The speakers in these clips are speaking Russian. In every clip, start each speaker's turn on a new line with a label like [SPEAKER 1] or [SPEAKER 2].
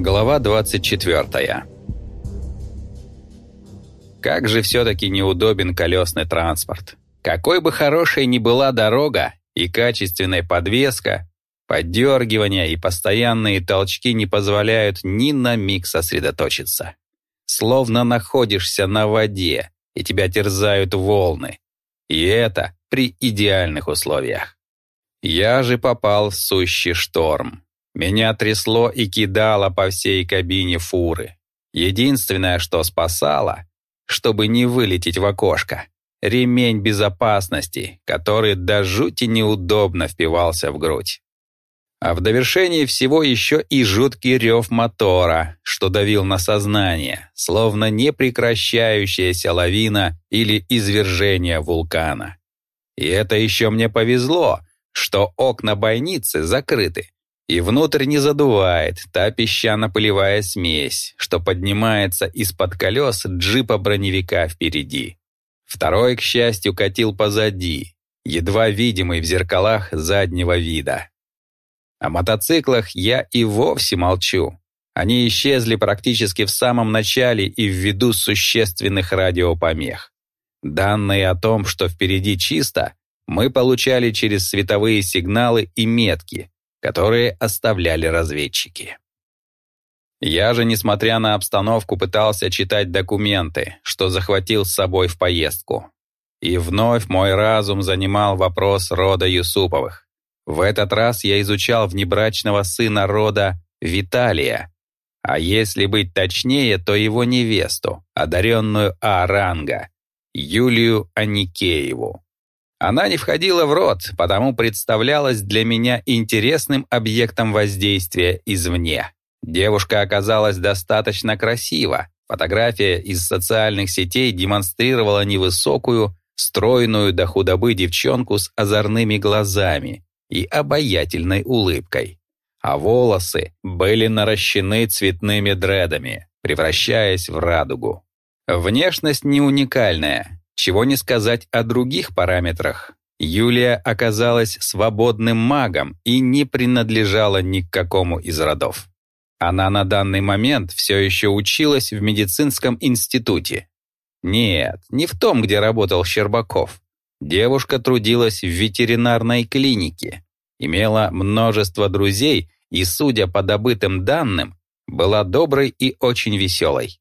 [SPEAKER 1] Глава 24 Как же все-таки неудобен колесный транспорт. Какой бы хорошей ни была дорога и качественная подвеска, поддергивания и постоянные толчки не позволяют ни на миг сосредоточиться. Словно находишься на воде, и тебя терзают волны. И это при идеальных условиях. Я же попал в сущий шторм. Меня трясло и кидало по всей кабине фуры. Единственное, что спасало, чтобы не вылететь в окошко, ремень безопасности, который до жути неудобно впивался в грудь. А в довершении всего еще и жуткий рев мотора, что давил на сознание, словно непрекращающаяся лавина или извержение вулкана. И это еще мне повезло, что окна бойницы закрыты, и внутрь не задувает та песчано-полевая смесь, что поднимается из-под колес джипа-броневика впереди. Второй, к счастью, катил позади, едва видимый в зеркалах заднего вида. О мотоциклах я и вовсе молчу. Они исчезли практически в самом начале и ввиду существенных радиопомех. Данные о том, что впереди чисто, мы получали через световые сигналы и метки, которые оставляли разведчики. Я же, несмотря на обстановку, пытался читать документы, что захватил с собой в поездку. И вновь мой разум занимал вопрос рода Юсуповых. В этот раз я изучал внебрачного сына рода Виталия, а если быть точнее, то его невесту, одаренную А-ранга, Юлию Аникееву. Она не входила в рот, потому представлялась для меня интересным объектом воздействия извне. Девушка оказалась достаточно красива. Фотография из социальных сетей демонстрировала невысокую, стройную до худобы девчонку с озорными глазами и обаятельной улыбкой. А волосы были наращены цветными дредами, превращаясь в радугу. Внешность не уникальная, чего не сказать о других параметрах. Юлия оказалась свободным магом и не принадлежала ни к какому из родов. Она на данный момент все еще училась в медицинском институте. Нет, не в том, где работал Щербаков. Девушка трудилась в ветеринарной клинике, имела множество друзей и, судя по добытым данным, была доброй и очень веселой.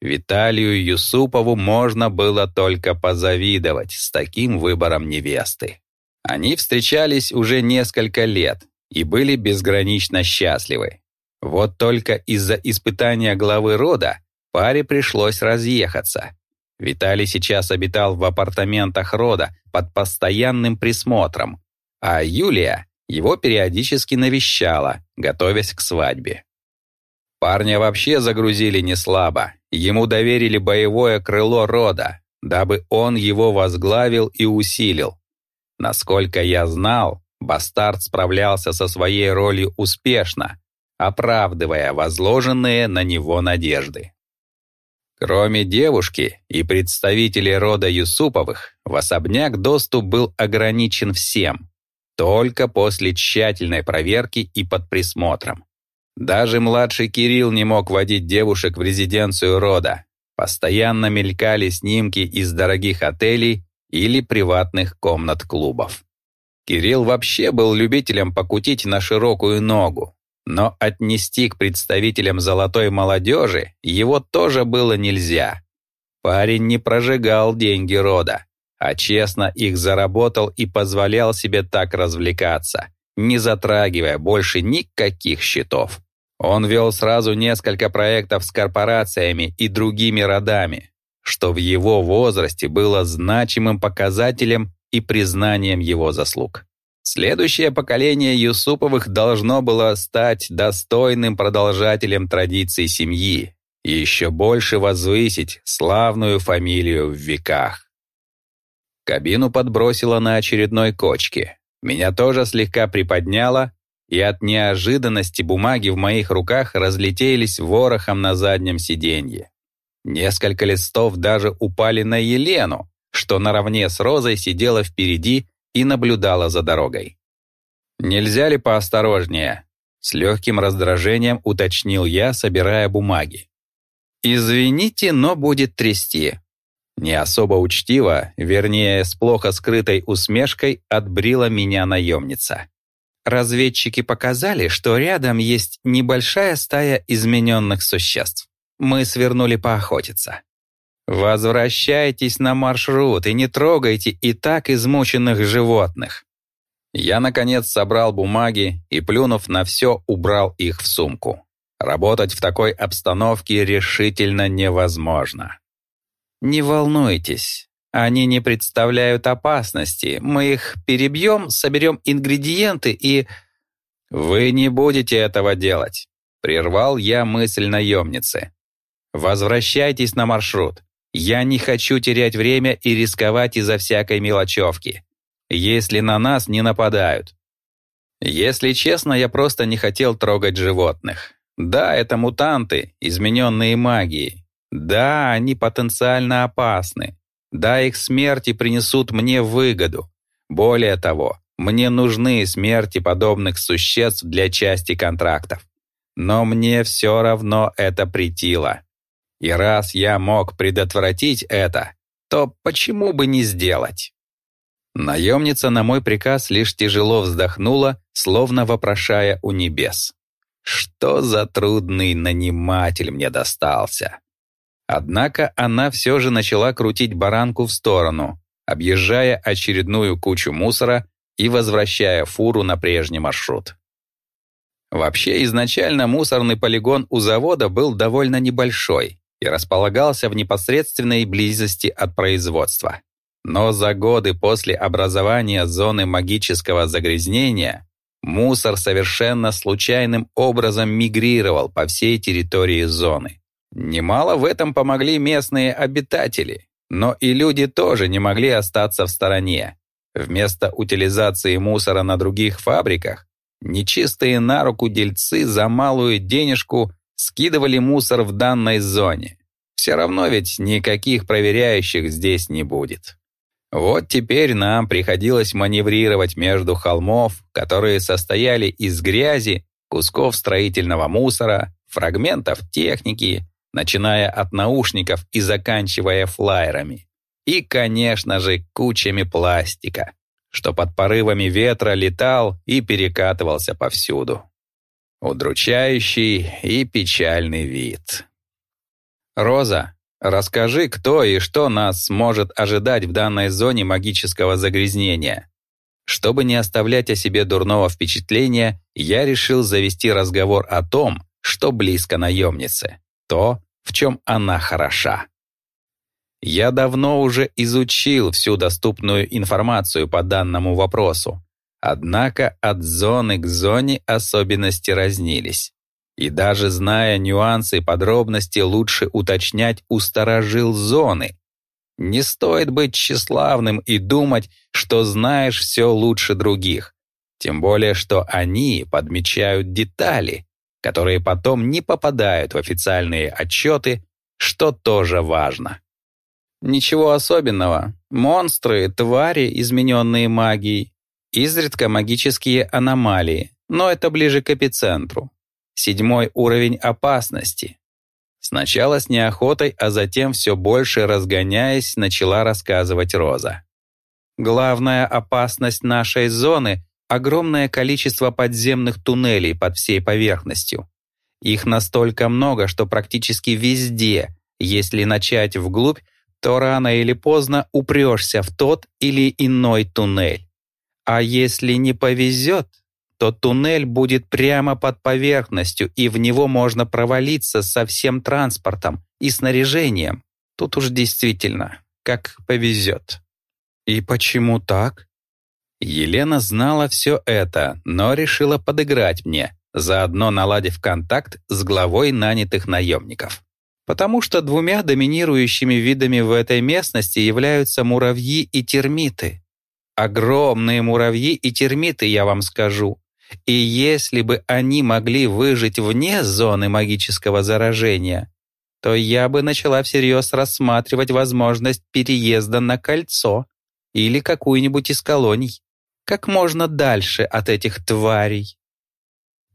[SPEAKER 1] Виталию Юсупову можно было только позавидовать с таким выбором невесты. Они встречались уже несколько лет и были безгранично счастливы. Вот только из-за испытания главы рода паре пришлось разъехаться. Виталий сейчас обитал в апартаментах рода под постоянным присмотром, а Юлия его периодически навещала, готовясь к свадьбе. Парня вообще загрузили не слабо. Ему доверили боевое крыло рода, дабы он его возглавил и усилил. Насколько я знал, бастард справлялся со своей ролью успешно, оправдывая возложенные на него надежды. Кроме девушки и представителей рода Юсуповых, в особняк доступ был ограничен всем, только после тщательной проверки и под присмотром. Даже младший Кирилл не мог водить девушек в резиденцию рода. Постоянно мелькали снимки из дорогих отелей или приватных комнат клубов. Кирилл вообще был любителем покутить на широкую ногу, но отнести к представителям золотой молодежи его тоже было нельзя. Парень не прожигал деньги рода, а честно их заработал и позволял себе так развлекаться, не затрагивая больше никаких счетов. Он вел сразу несколько проектов с корпорациями и другими родами, что в его возрасте было значимым показателем и признанием его заслуг. Следующее поколение Юсуповых должно было стать достойным продолжателем традиций семьи и еще больше возвысить славную фамилию в веках. Кабину подбросило на очередной кочке. Меня тоже слегка приподняло, и от неожиданности бумаги в моих руках разлетелись ворохом на заднем сиденье. Несколько листов даже упали на Елену, что наравне с Розой сидела впереди и наблюдала за дорогой. «Нельзя ли поосторожнее?» С легким раздражением уточнил я, собирая бумаги. «Извините, но будет трясти». Не особо учтиво, вернее, с плохо скрытой усмешкой, отбрила меня наемница. Разведчики показали, что рядом есть небольшая стая измененных существ. Мы свернули поохотиться. Возвращайтесь на маршрут и не трогайте и так измученных животных. Я, наконец, собрал бумаги и, плюнув на все, убрал их в сумку. Работать в такой обстановке решительно невозможно. Не волнуйтесь, они не представляют опасности. Мы их перебьем, соберем ингредиенты и... Вы не будете этого делать. Прервал я мысль наемницы. Возвращайтесь на маршрут. Я не хочу терять время и рисковать из-за всякой мелочевки. Если на нас не нападают. Если честно, я просто не хотел трогать животных. Да, это мутанты, измененные магией. Да, они потенциально опасны. Да, их смерти принесут мне выгоду. Более того, мне нужны смерти подобных существ для части контрактов. Но мне все равно это притило. И раз я мог предотвратить это, то почему бы не сделать? Наемница на мой приказ лишь тяжело вздохнула, словно вопрошая у небес. Что за трудный наниматель мне достался? Однако она все же начала крутить баранку в сторону, объезжая очередную кучу мусора и возвращая фуру на прежний маршрут. Вообще, изначально мусорный полигон у завода был довольно небольшой и располагался в непосредственной близости от производства. Но за годы после образования зоны магического загрязнения мусор совершенно случайным образом мигрировал по всей территории зоны. Немало в этом помогли местные обитатели, но и люди тоже не могли остаться в стороне. Вместо утилизации мусора на других фабриках, нечистые на руку дельцы за малую денежку скидывали мусор в данной зоне. Все равно ведь никаких проверяющих здесь не будет. Вот теперь нам приходилось маневрировать между холмов, которые состояли из грязи, кусков строительного мусора, фрагментов техники, начиная от наушников и заканчивая флайерами. И, конечно же, кучами пластика, что под порывами ветра летал и перекатывался повсюду. Удручающий и печальный вид. «Роза, расскажи, кто и что нас может ожидать в данной зоне магического загрязнения?» Чтобы не оставлять о себе дурного впечатления, я решил завести разговор о том, что близко наемнице то, в чем она хороша. Я давно уже изучил всю доступную информацию по данному вопросу, однако от зоны к зоне особенности разнились. И даже зная нюансы и подробности, лучше уточнять у сторожил зоны. Не стоит быть тщеславным и думать, что знаешь все лучше других. Тем более, что они подмечают детали, которые потом не попадают в официальные отчеты, что тоже важно. Ничего особенного. Монстры, твари, измененные магией. Изредка магические аномалии, но это ближе к эпицентру. Седьмой уровень опасности. Сначала с неохотой, а затем все больше разгоняясь, начала рассказывать Роза. Главная опасность нашей зоны огромное количество подземных туннелей под всей поверхностью. Их настолько много, что практически везде, если начать вглубь, то рано или поздно упрешься в тот или иной туннель. А если не повезет, то туннель будет прямо под поверхностью, и в него можно провалиться со всем транспортом и снаряжением. Тут уж действительно, как повезет. И почему так? Елена знала все это, но решила подыграть мне, заодно наладив контакт с главой нанятых наемников. Потому что двумя доминирующими видами в этой местности являются муравьи и термиты. Огромные муравьи и термиты, я вам скажу. И если бы они могли выжить вне зоны магического заражения, то я бы начала всерьез рассматривать возможность переезда на кольцо или какую-нибудь из колоний как можно дальше от этих тварей.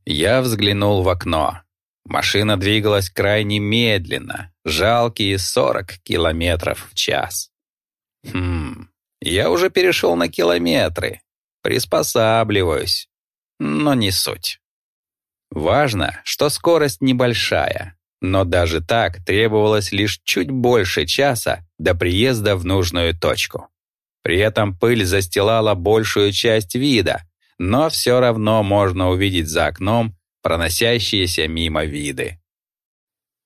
[SPEAKER 1] Я взглянул в окно. Машина двигалась крайне медленно, жалкие 40 километров в час. Хм, я уже перешел на километры. Приспосабливаюсь. Но не суть. Важно, что скорость небольшая, но даже так требовалось лишь чуть больше часа до приезда в нужную точку. При этом пыль застилала большую часть вида, но все равно можно увидеть за окном проносящиеся мимо виды.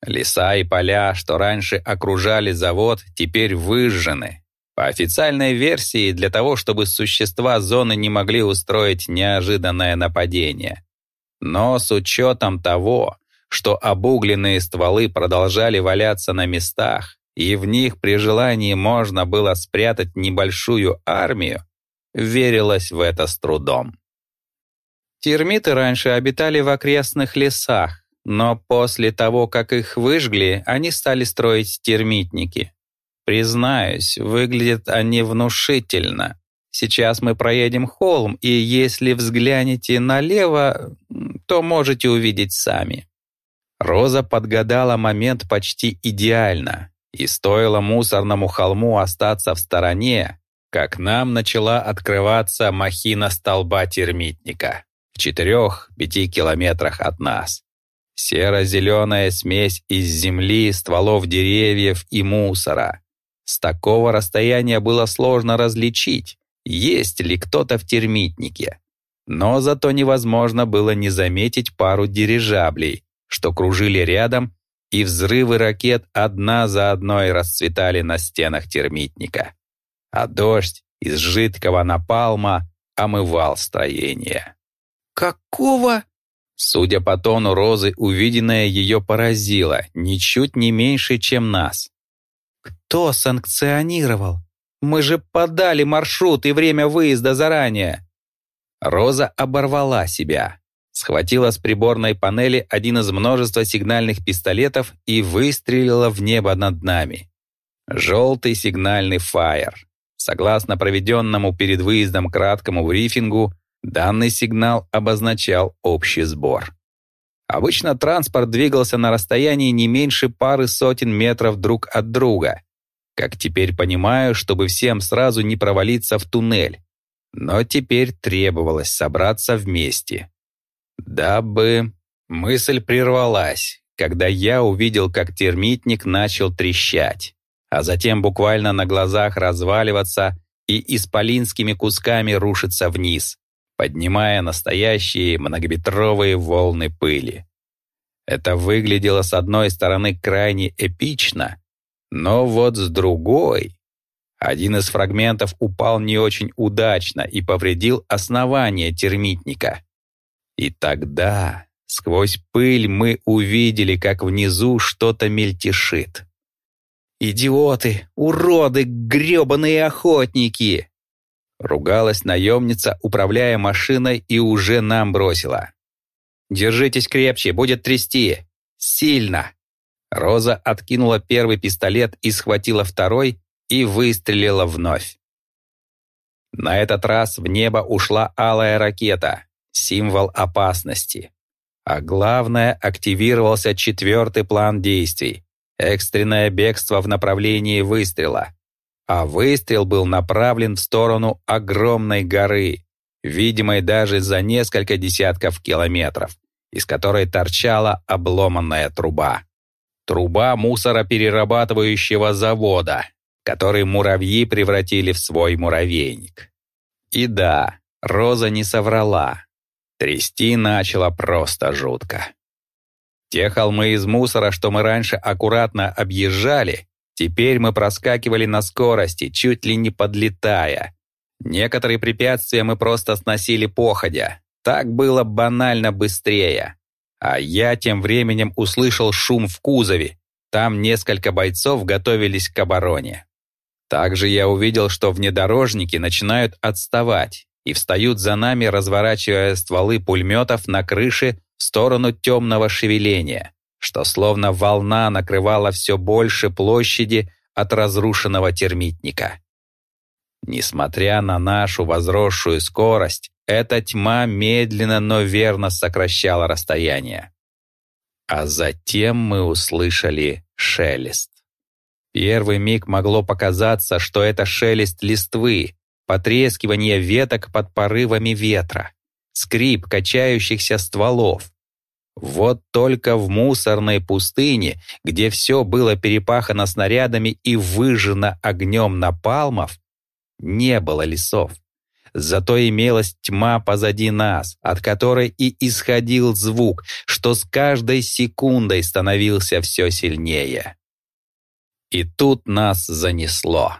[SPEAKER 1] Леса и поля, что раньше окружали завод, теперь выжжены. По официальной версии, для того, чтобы существа зоны не могли устроить неожиданное нападение. Но с учетом того, что обугленные стволы продолжали валяться на местах, и в них при желании можно было спрятать небольшую армию, верилось в это с трудом. Термиты раньше обитали в окрестных лесах, но после того, как их выжгли, они стали строить термитники. Признаюсь, выглядят они внушительно. Сейчас мы проедем холм, и если взглянете налево, то можете увидеть сами. Роза подгадала момент почти идеально, и стоило мусорному холму остаться в стороне, как нам начала открываться махина столба термитника четырех-пяти километрах от нас. Серо-зеленая смесь из земли, стволов деревьев и мусора. С такого расстояния было сложно различить, есть ли кто-то в термитнике. Но зато невозможно было не заметить пару дирижаблей, что кружили рядом, и взрывы ракет одна за одной расцветали на стенах термитника. А дождь из жидкого напалма омывал строение.
[SPEAKER 2] «Какого?»
[SPEAKER 1] Судя по тону Розы, увиденное ее поразило, ничуть не меньше, чем нас.
[SPEAKER 2] «Кто санкционировал? Мы же подали маршрут и время выезда заранее!»
[SPEAKER 1] Роза оборвала себя, схватила с приборной панели один из множества сигнальных пистолетов и выстрелила в небо над нами. Желтый сигнальный фаер. Согласно проведенному перед выездом краткому брифингу, Данный сигнал обозначал общий сбор. Обычно транспорт двигался на расстоянии не меньше пары сотен метров друг от друга. Как теперь понимаю, чтобы всем сразу не провалиться в туннель. Но теперь требовалось собраться вместе. Дабы... Мысль прервалась, когда я увидел, как термитник начал трещать, а затем буквально на глазах разваливаться и исполинскими кусками рушиться вниз, поднимая настоящие многометровые волны пыли. Это выглядело с одной стороны крайне эпично, но вот с другой... Один из фрагментов упал не очень удачно и повредил основание термитника. И тогда сквозь пыль мы увидели, как внизу что-то мельтешит.
[SPEAKER 2] «Идиоты! Уроды! грёбаные охотники!»
[SPEAKER 1] Ругалась наемница, управляя машиной, и уже нам бросила. «Держитесь крепче, будет трясти! Сильно!» Роза откинула первый пистолет и схватила второй и выстрелила вновь. На этот раз в небо ушла алая ракета, символ опасности. А главное, активировался четвертый план действий — экстренное бегство в направлении выстрела а выстрел был направлен в сторону огромной горы, видимой даже за несколько десятков километров, из которой торчала обломанная труба. Труба мусороперерабатывающего завода, который муравьи превратили в свой муравейник. И да, Роза не соврала. Трясти начала просто жутко. Те холмы из мусора, что мы раньше аккуратно объезжали, Теперь мы проскакивали на скорости, чуть ли не подлетая. Некоторые препятствия мы просто сносили походя. Так было банально быстрее. А я тем временем услышал шум в кузове. Там несколько бойцов готовились к обороне. Также я увидел, что внедорожники начинают отставать и встают за нами, разворачивая стволы пулеметов на крыше в сторону темного шевеления что словно волна накрывала все больше площади от разрушенного термитника. Несмотря на нашу возросшую скорость, эта тьма медленно, но верно сокращала расстояние. А затем мы услышали шелест. Первый миг могло показаться, что это шелест листвы, потрескивание веток под порывами ветра, скрип качающихся стволов. Вот только в мусорной пустыне, где все было перепахано снарядами и выжжено огнем напалмов, не было лесов. Зато имелась тьма позади нас, от которой и исходил звук, что с каждой секундой становился все сильнее. И тут нас занесло.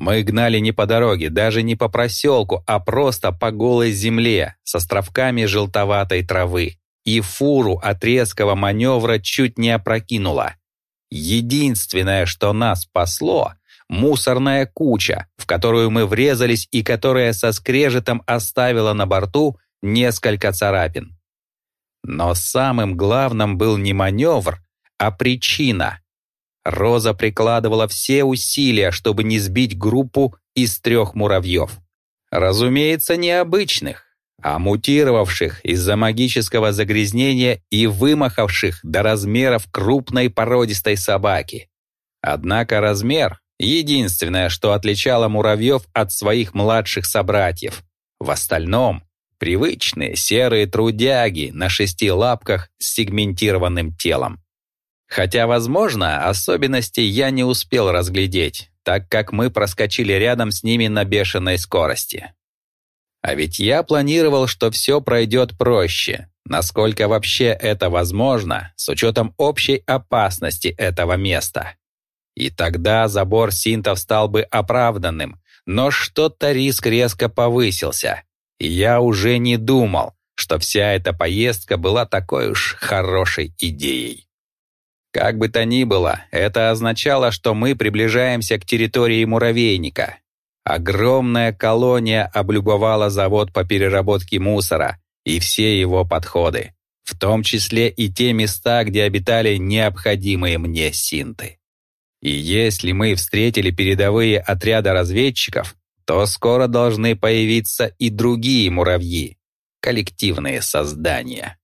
[SPEAKER 1] Мы гнали не по дороге, даже не по проселку, а просто по голой земле с островками желтоватой травы. И фуру от резкого маневра чуть не опрокинуло. Единственное, что нас спасло, мусорная куча, в которую мы врезались и которая со скрежетом оставила на борту несколько царапин. Но самым главным был не маневр, а причина. Роза прикладывала все усилия, чтобы не сбить группу из трех муравьев. Разумеется, необычных, а мутировавших из-за магического загрязнения и вымахавших до размеров крупной породистой собаки. Однако размер — единственное, что отличало муравьев от своих младших собратьев. В остальном — привычные серые трудяги на шести лапках с сегментированным телом. Хотя, возможно, особенности я не успел разглядеть, так как мы проскочили рядом с ними на бешеной скорости. А ведь я планировал, что все пройдет проще, насколько вообще это возможно, с учетом общей опасности этого места. И тогда забор синтов стал бы оправданным, но что-то риск резко повысился, и я уже не думал, что вся эта поездка была такой уж хорошей идеей. Как бы то ни было, это означало, что мы приближаемся к территории муравейника. Огромная колония облюбовала завод по переработке мусора и все его подходы, в том числе и те места, где обитали необходимые мне синты. И если мы встретили передовые отряды разведчиков, то скоро должны появиться и другие муравьи, коллективные создания.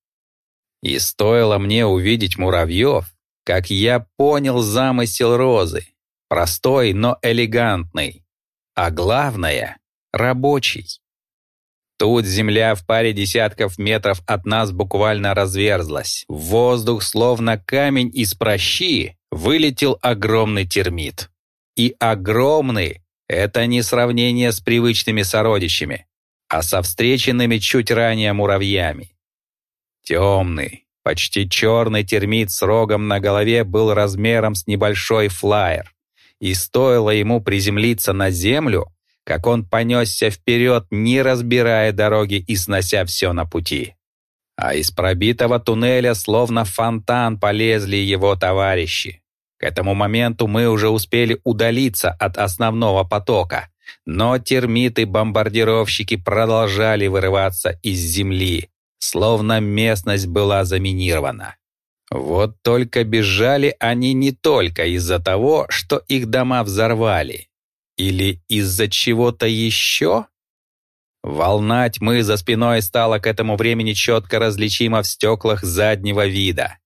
[SPEAKER 1] И стоило мне увидеть муравьев, как я понял замысел Розы. Простой, но элегантный. А главное — рабочий. Тут земля в паре десятков метров от нас буквально разверзлась. В воздух, словно камень из прощи, вылетел огромный термит. И огромный — это не сравнение с привычными сородичами, а со встреченными чуть ранее муравьями. Темный, Почти черный термит с рогом на голове был размером с небольшой флайер. И стоило ему приземлиться на землю, как он понесся вперед, не разбирая дороги и снося все на пути. А из пробитого туннеля словно фонтан полезли его товарищи. К этому моменту мы уже успели удалиться от основного потока, но термиты-бомбардировщики продолжали вырываться из земли, словно местность была заминирована. Вот только бежали они не только из-за того, что их дома взорвали, или из-за чего-то еще? Волна тьмы за спиной стала к этому времени четко различима в стеклах заднего вида.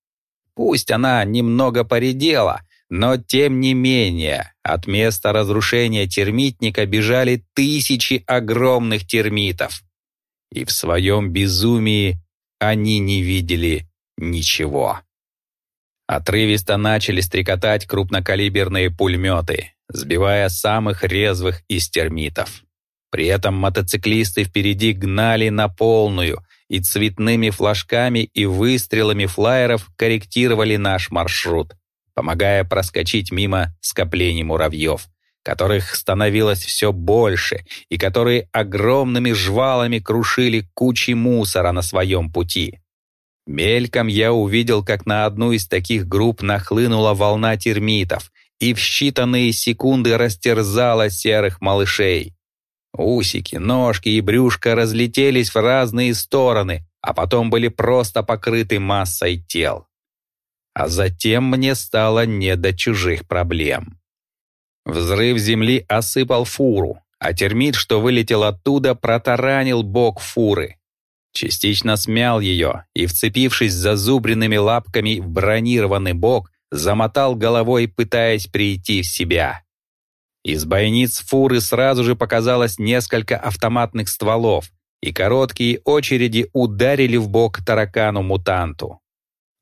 [SPEAKER 1] Пусть она немного поредела, но тем не менее от места разрушения термитника бежали тысячи огромных термитов и в своем безумии они не видели ничего. Отрывисто начали стрекотать крупнокалиберные пулеметы, сбивая самых резвых из термитов. При этом мотоциклисты впереди гнали на полную и цветными флажками и выстрелами флайеров корректировали наш маршрут, помогая проскочить мимо скоплений муравьев, которых становилось все больше и которые огромными жвалами крушили кучи мусора на своем пути. Мельком я увидел, как на одну из таких групп нахлынула волна термитов и в считанные секунды растерзала серых малышей. Усики, ножки и брюшко разлетелись в разные стороны, а потом были просто покрыты массой тел. А затем мне стало не до чужих проблем. Взрыв земли осыпал фуру, а термит, что вылетел оттуда, протаранил бок фуры. Частично смял ее и, вцепившись зазубренными лапками в бронированный бок, замотал головой, пытаясь прийти в себя. Из бойниц фуры сразу же показалось несколько автоматных стволов, и короткие очереди ударили в бок таракану-мутанту.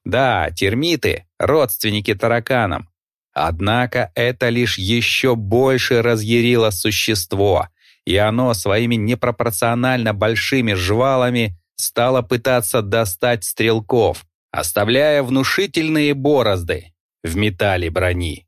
[SPEAKER 1] Да, термиты — родственники тараканам. Однако это лишь еще больше разъярило существо, и оно своими непропорционально большими жвалами стало пытаться достать стрелков, оставляя внушительные борозды в металле брони.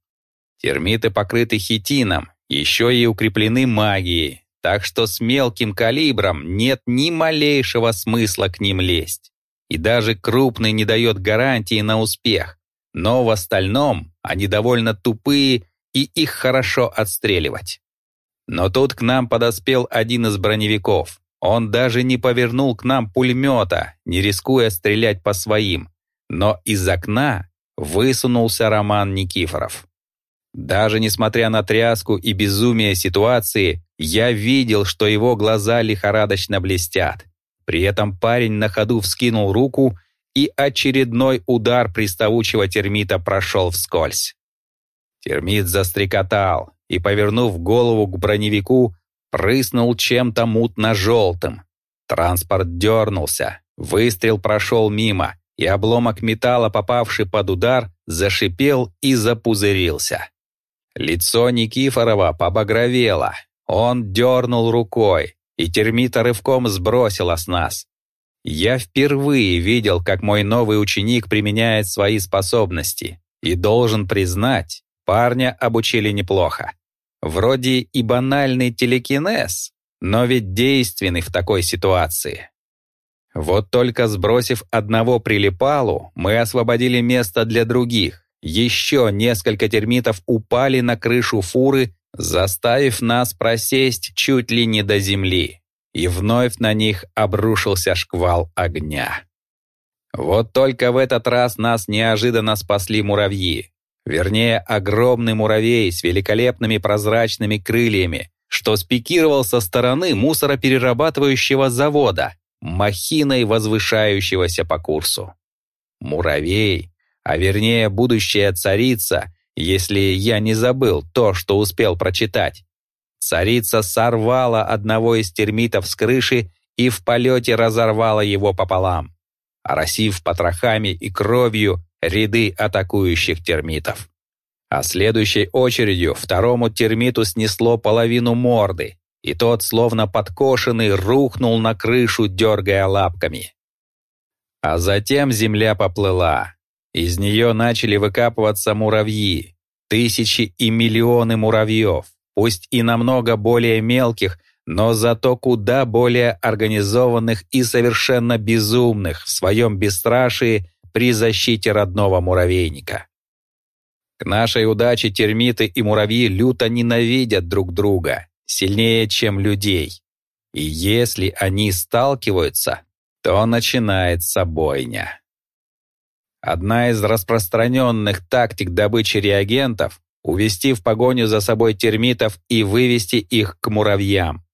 [SPEAKER 1] Термиты покрыты хитином, еще и укреплены магией, так что с мелким калибром нет ни малейшего смысла к ним лезть. И даже крупный не дает гарантии на успех. Но в остальном они довольно тупые, и их хорошо отстреливать. Но тут к нам подоспел один из броневиков. Он даже не повернул к нам пулемета, не рискуя стрелять по своим. Но из окна высунулся Роман Никифоров. Даже несмотря на тряску и безумие ситуации, я видел, что его глаза лихорадочно блестят. При этом парень на ходу вскинул руку, и очередной удар приставучего термита прошел вскользь. Термит застрекотал и, повернув голову к броневику, прыснул чем-то мутно-желтым. Транспорт дернулся, выстрел прошел мимо, и обломок металла, попавший под удар, зашипел и запузырился. Лицо Никифорова побагровело. Он дернул рукой, и термита рывком сбросила с нас. Я впервые видел, как мой новый ученик применяет свои способности, и должен признать, парня обучили неплохо. Вроде и банальный телекинез, но ведь действенный в такой ситуации. Вот только сбросив одного прилипалу, мы освободили место для других, еще несколько термитов упали на крышу фуры, заставив нас просесть чуть ли не до земли. И вновь на них обрушился шквал огня. Вот только в этот раз нас неожиданно спасли муравьи. Вернее, огромный муравей с великолепными прозрачными крыльями, что спикировал со стороны мусороперерабатывающего завода, махиной возвышающегося по курсу. Муравей, а вернее будущая царица, если я не забыл то, что успел прочитать. Царица сорвала одного из термитов с крыши и в полете разорвала его пополам, оросив потрохами и кровью ряды атакующих термитов. А следующей очередью второму термиту снесло половину морды, и тот, словно подкошенный, рухнул на крышу, дергая лапками. А затем земля поплыла, из нее начали выкапываться муравьи, тысячи и миллионы муравьев, пусть и намного более мелких, но зато куда более организованных и совершенно безумных в своем бесстрашии при защите родного муравейника. К нашей удаче термиты и муравьи люто ненавидят друг друга, сильнее, чем людей. И если они сталкиваются, то начинается бойня. Одна из распространенных тактик добычи реагентов — увести в погоню за собой термитов и вывести их к муравьям.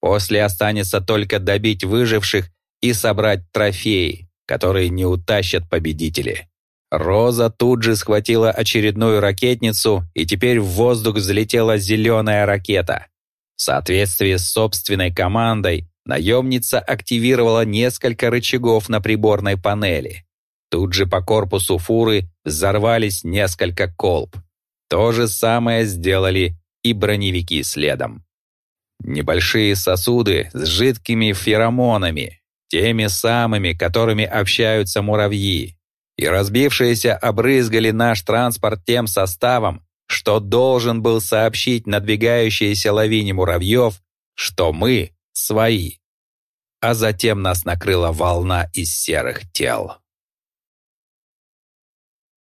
[SPEAKER 1] После останется только добить выживших и собрать трофеи, которые не утащат победители. Роза тут же схватила очередную ракетницу, и теперь в воздух взлетела зеленая ракета. В соответствии с собственной командой, наемница активировала несколько рычагов на приборной панели. Тут же по корпусу фуры взорвались несколько колб. То же самое сделали и броневики следом. Небольшие сосуды с жидкими феромонами, теми самыми, которыми общаются муравьи, и разбившиеся обрызгали наш транспорт тем составом, что должен был сообщить надвигающейся лавине муравьев, что мы свои. А затем нас накрыла волна из серых тел.